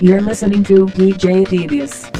You're listening to DJ Devious.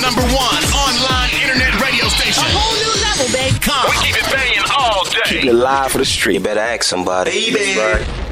number one online internet radio station. A whole new level, baby. Come. We keep it banging all day. Keep it live for the street. You better ask somebody. Baby.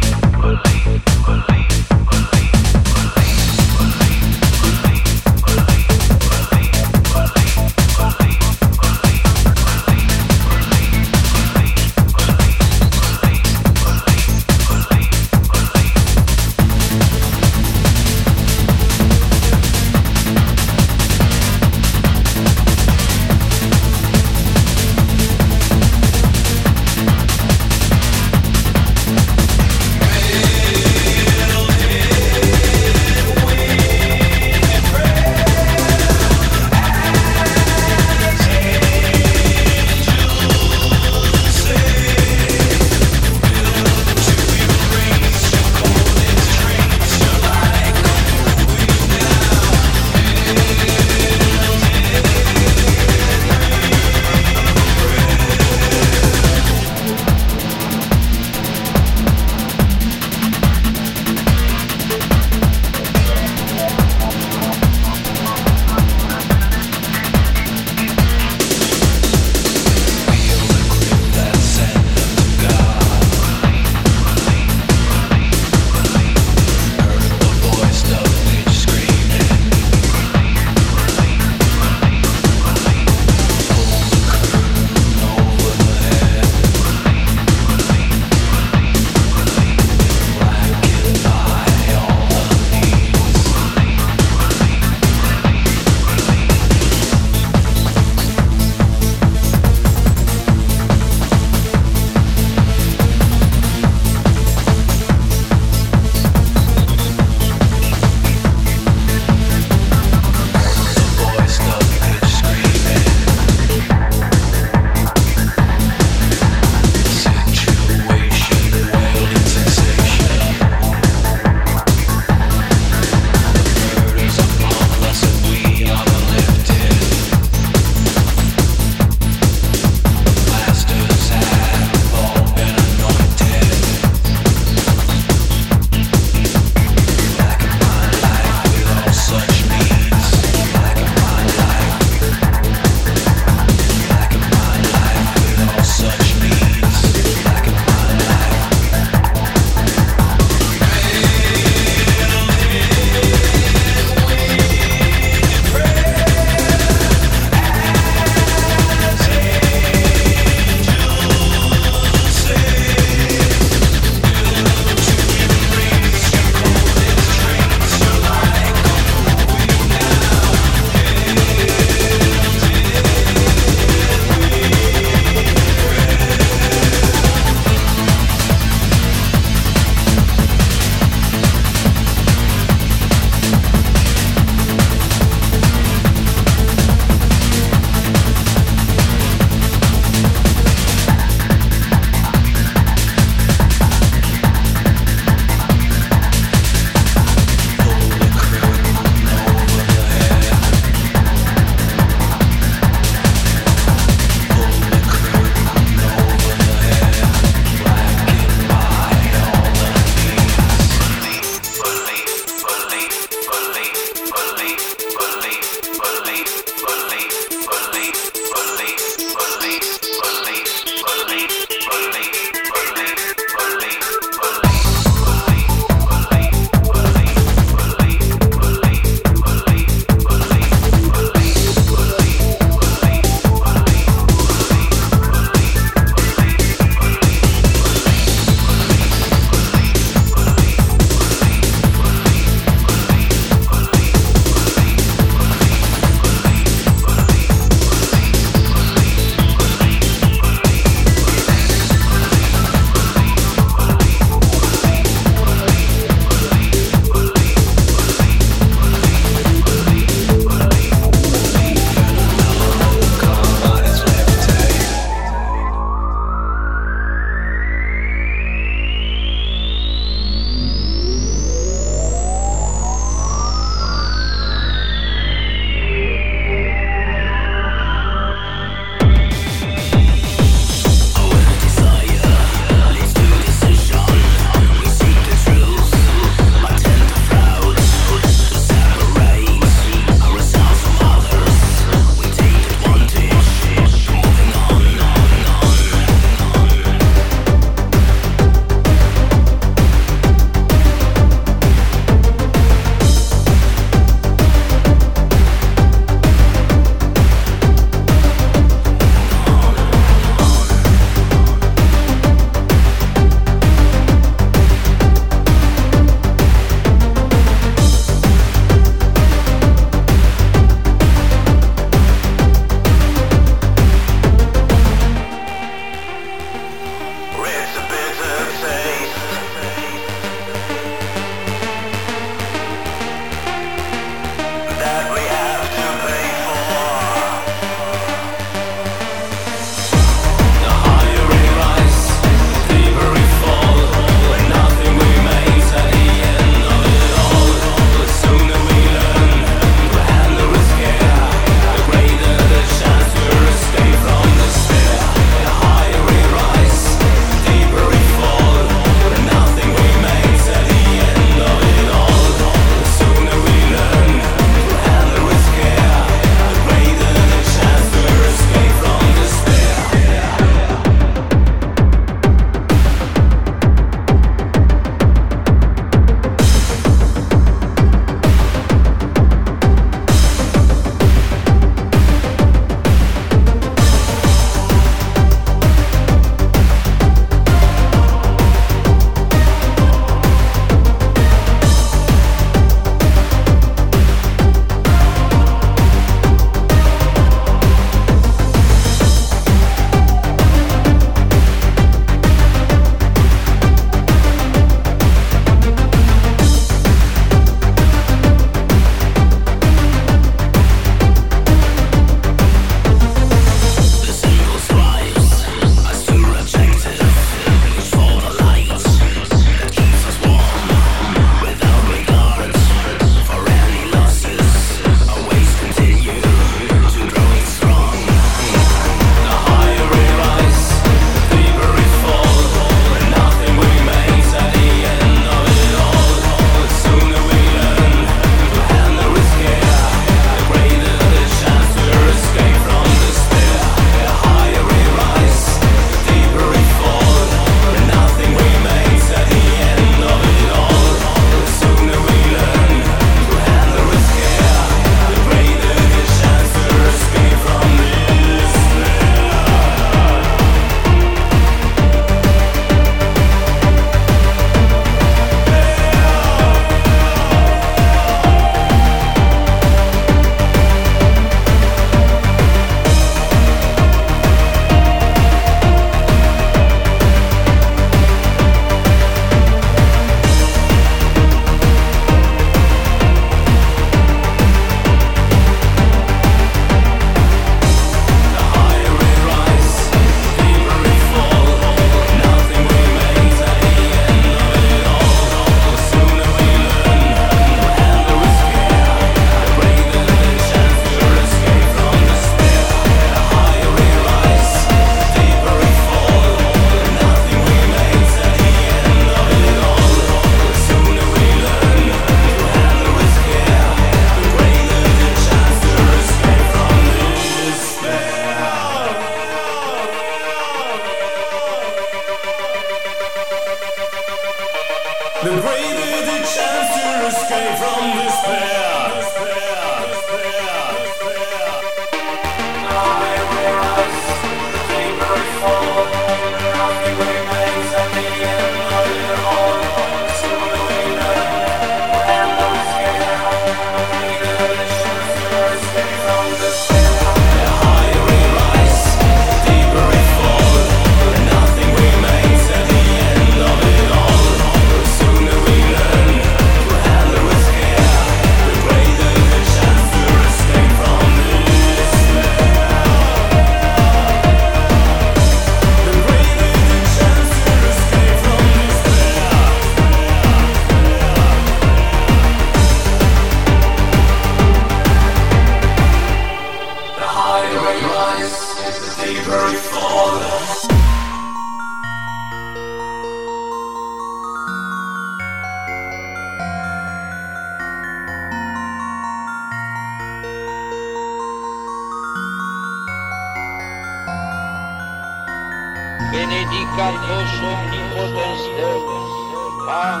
Pai,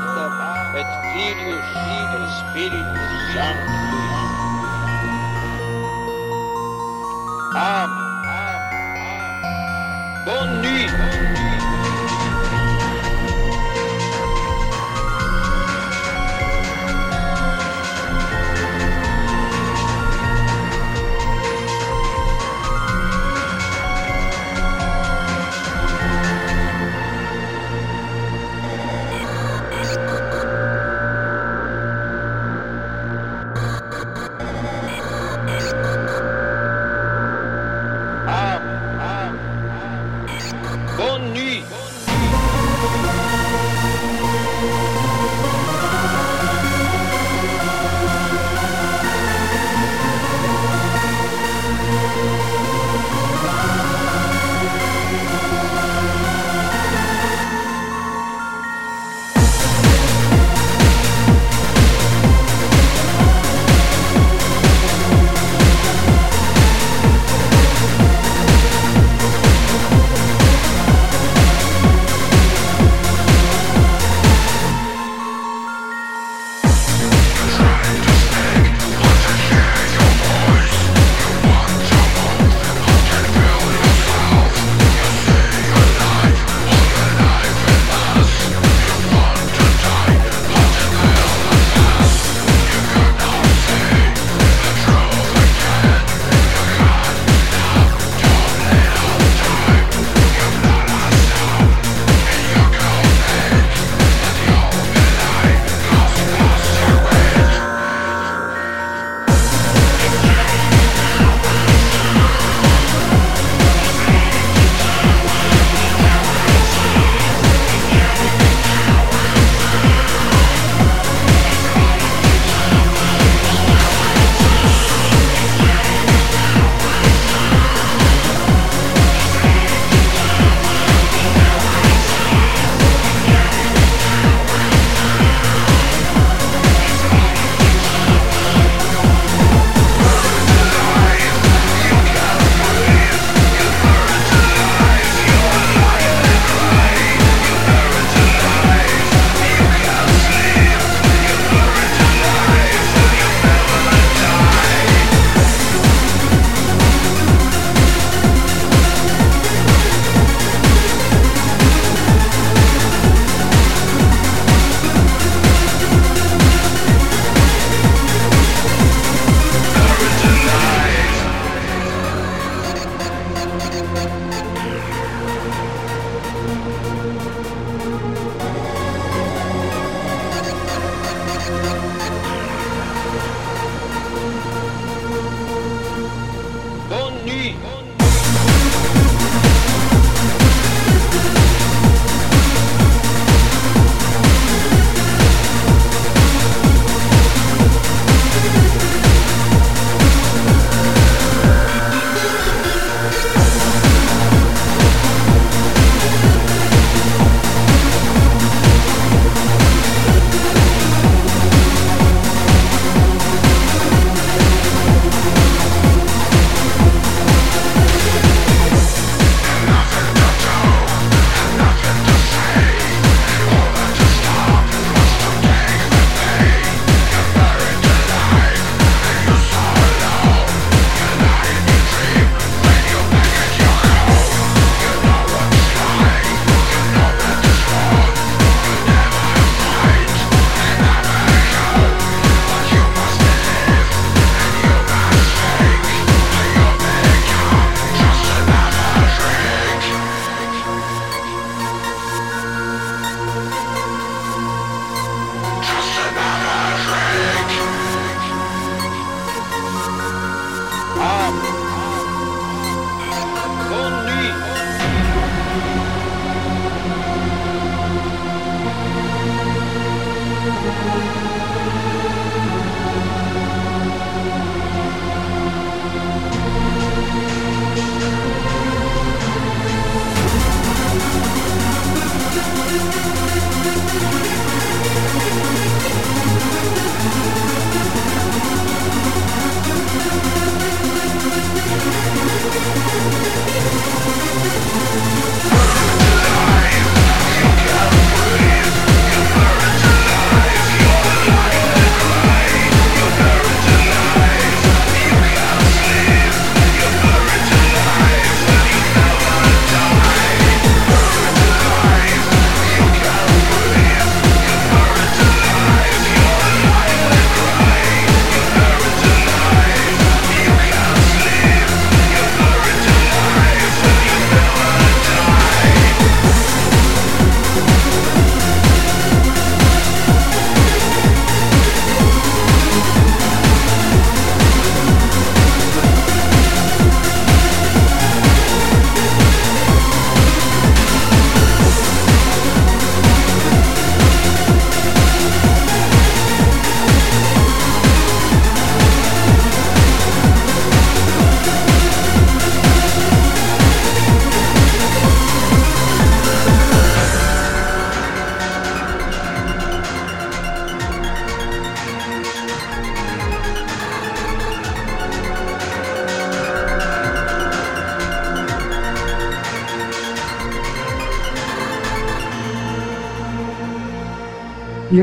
et Filho, Filho, Espírito Santo.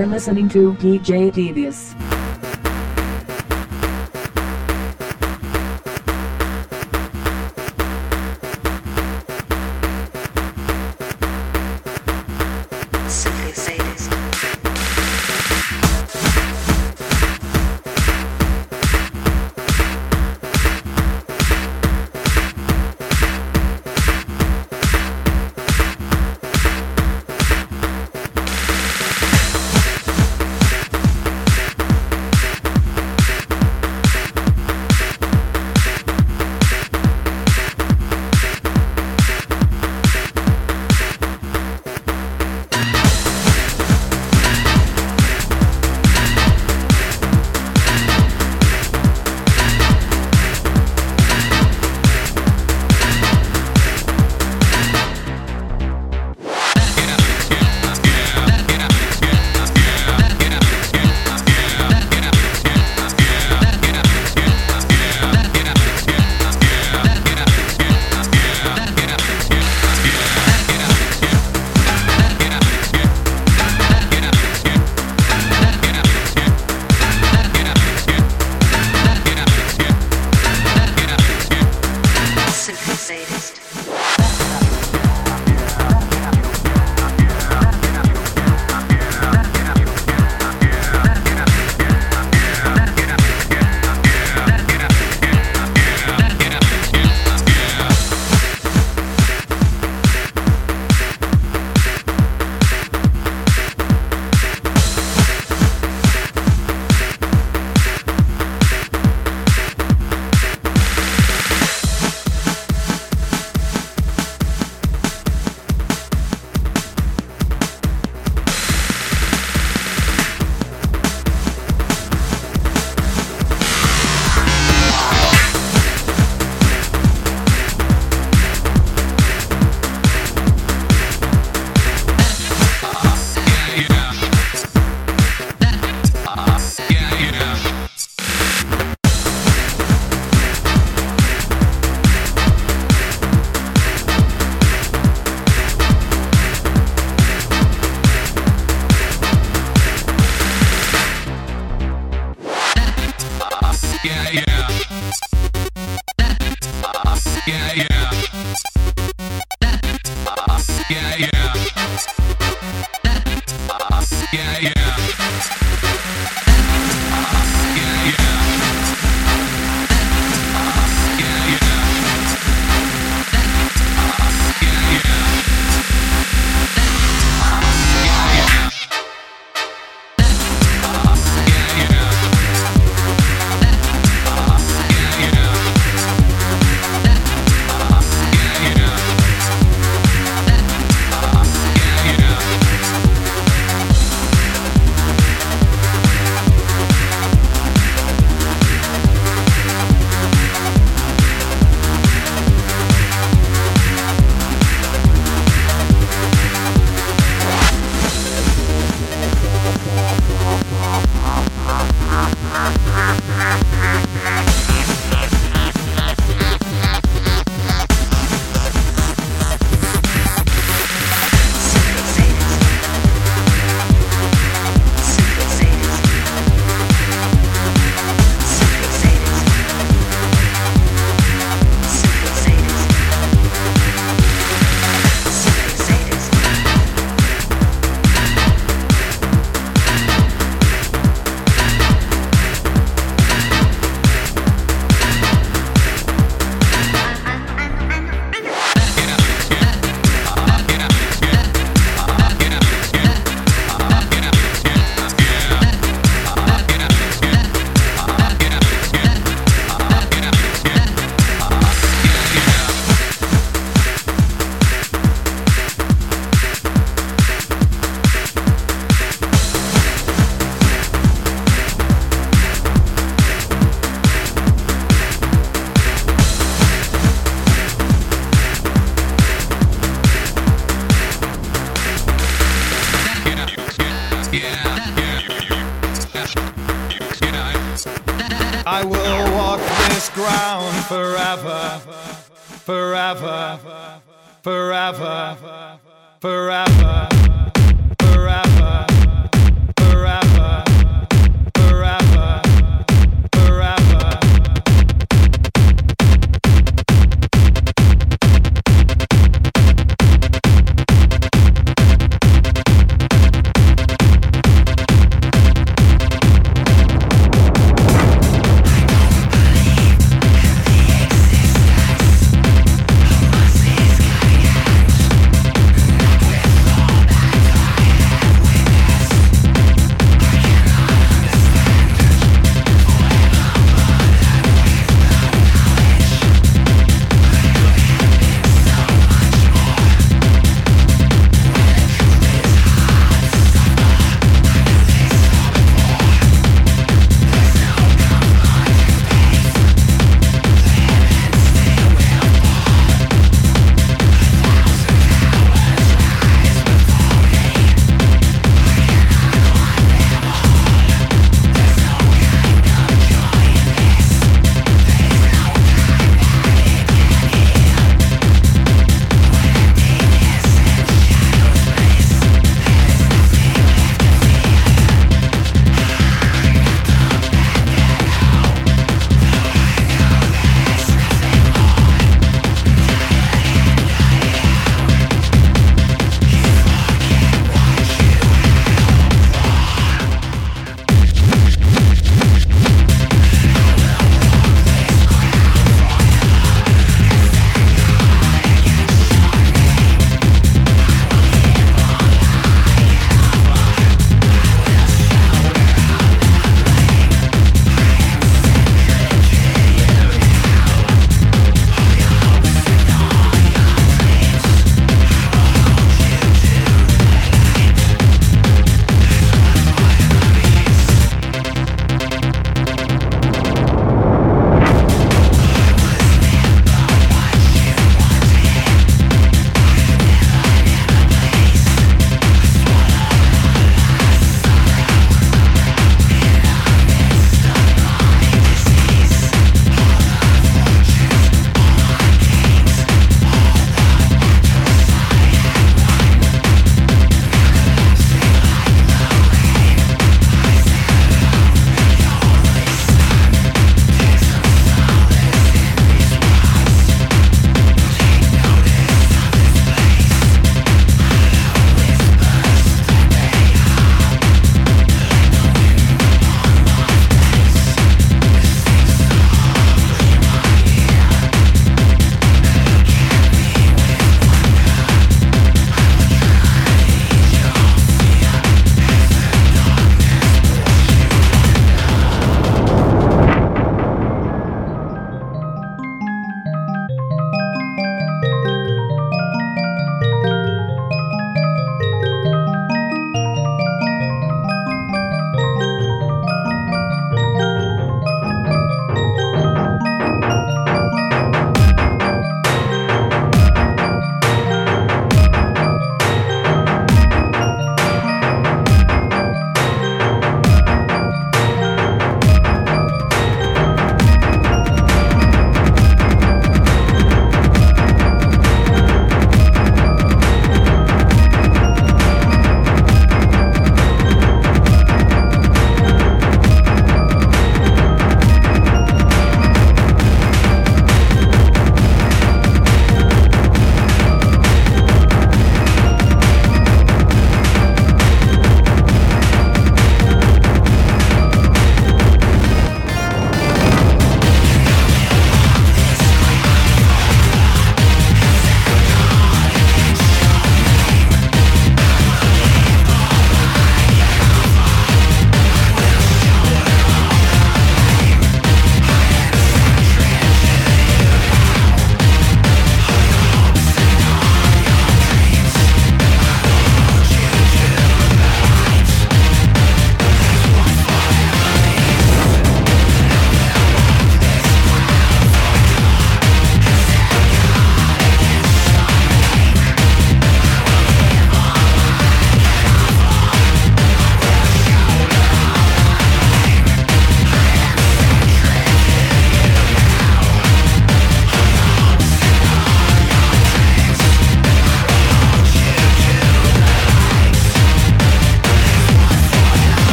You're listening to DJ Devious.